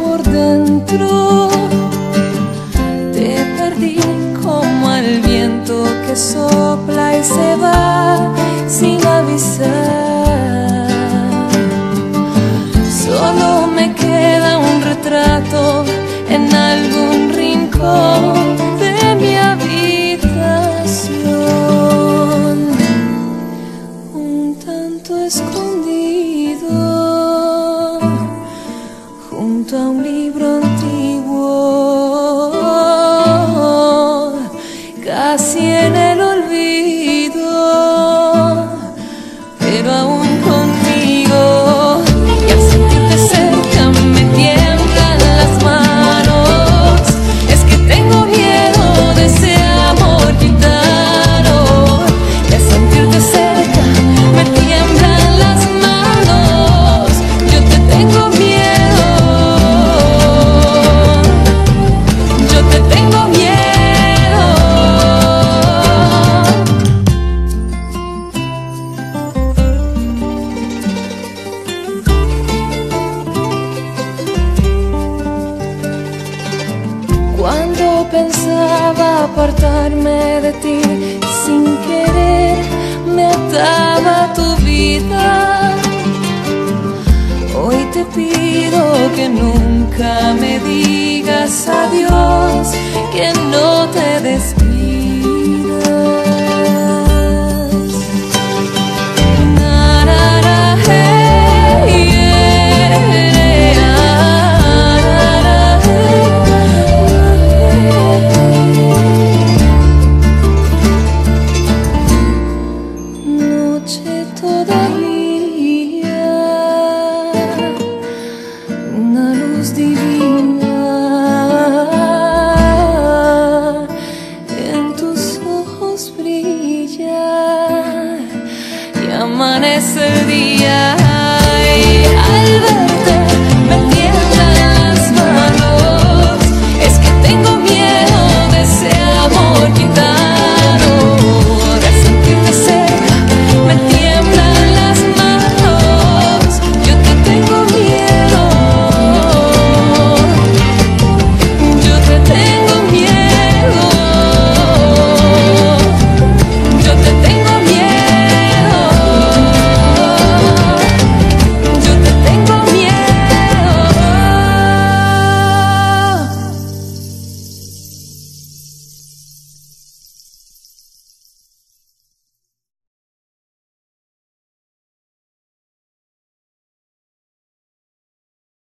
por dentro. Te perdí como el viento que sopla y se va sin avisar. Solo me queda un retrato en algún rincón de mi habitación. Un tanto escondido. junto a um livro pensaba apartarme de ti sin querer, me ataba tu vida. Hoy te pido que nunca me digas adiós, que no amanece día.